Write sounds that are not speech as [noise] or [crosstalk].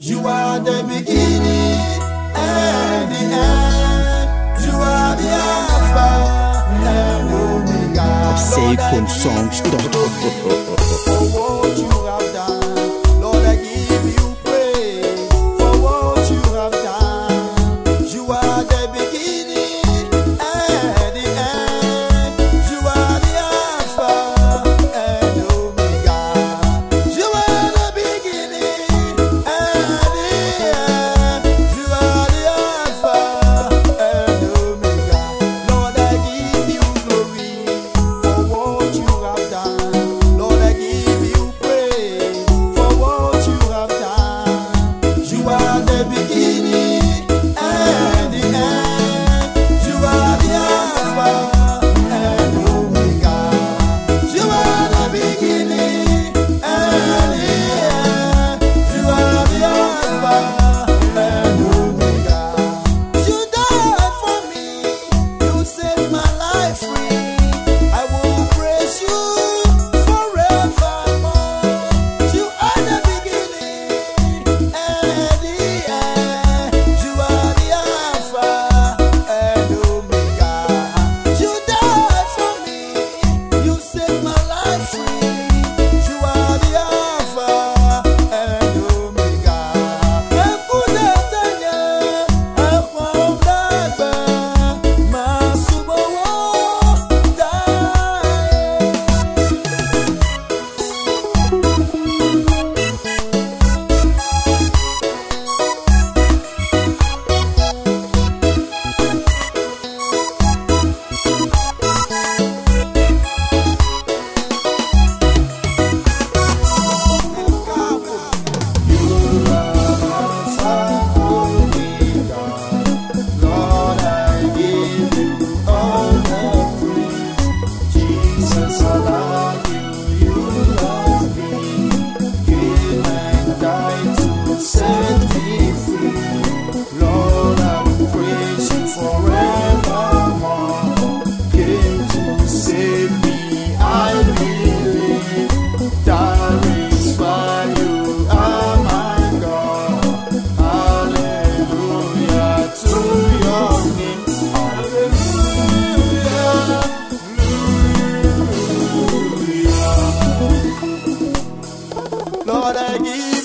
You are the beginning and the end. You are the Alpha and Omega. Say con songs. [laughs] Oh, oh, oh, hora de